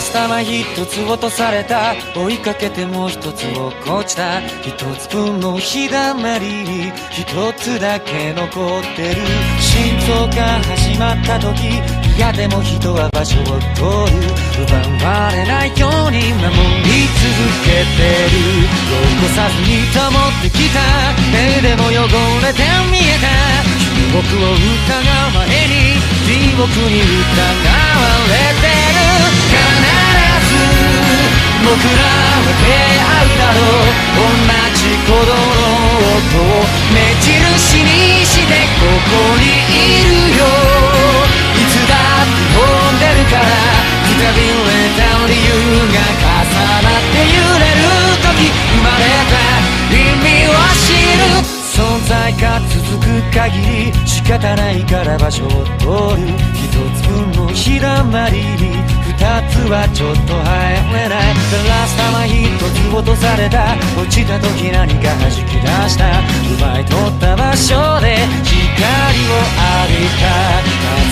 ス玉一つ落とされた追いかけてもう一つ落っこちた。一つ分の日だまりに一つだけ残ってる心臓が始まった時嫌でも人は場所を取る。奪われないように守り続けてる。残さずに保ってきた目でも汚れて見えた。僕を疑う前に地獄に疑われて。限り仕方ないから場所を取る。一つ分のひだまりに二つはちょっと入れない。ラスタは一つ落とされた落ちた時何か弾き出した。奪い取った場所で光を浴びた。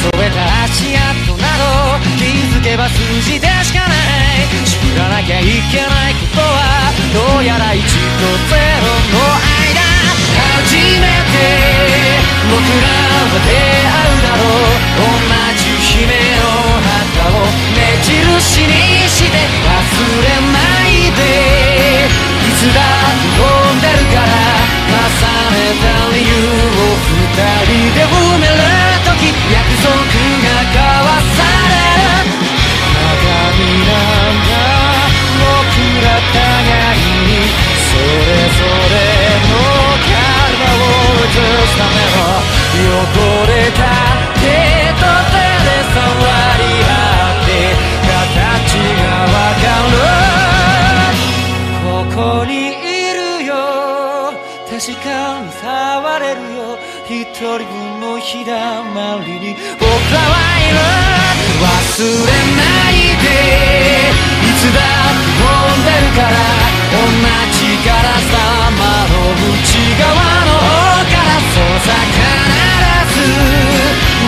数えた足跡など気づけば数字でしかない。知らなきゃいけないことはどうやら1と0よ確かに触れるよ。一人分の日だまりに。僕らはいる忘れないで。いつだって飛んでるから同じガラス玉の内側の方からそうさ必ず。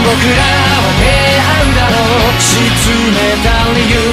僕らは出会うだろう。沈めた理由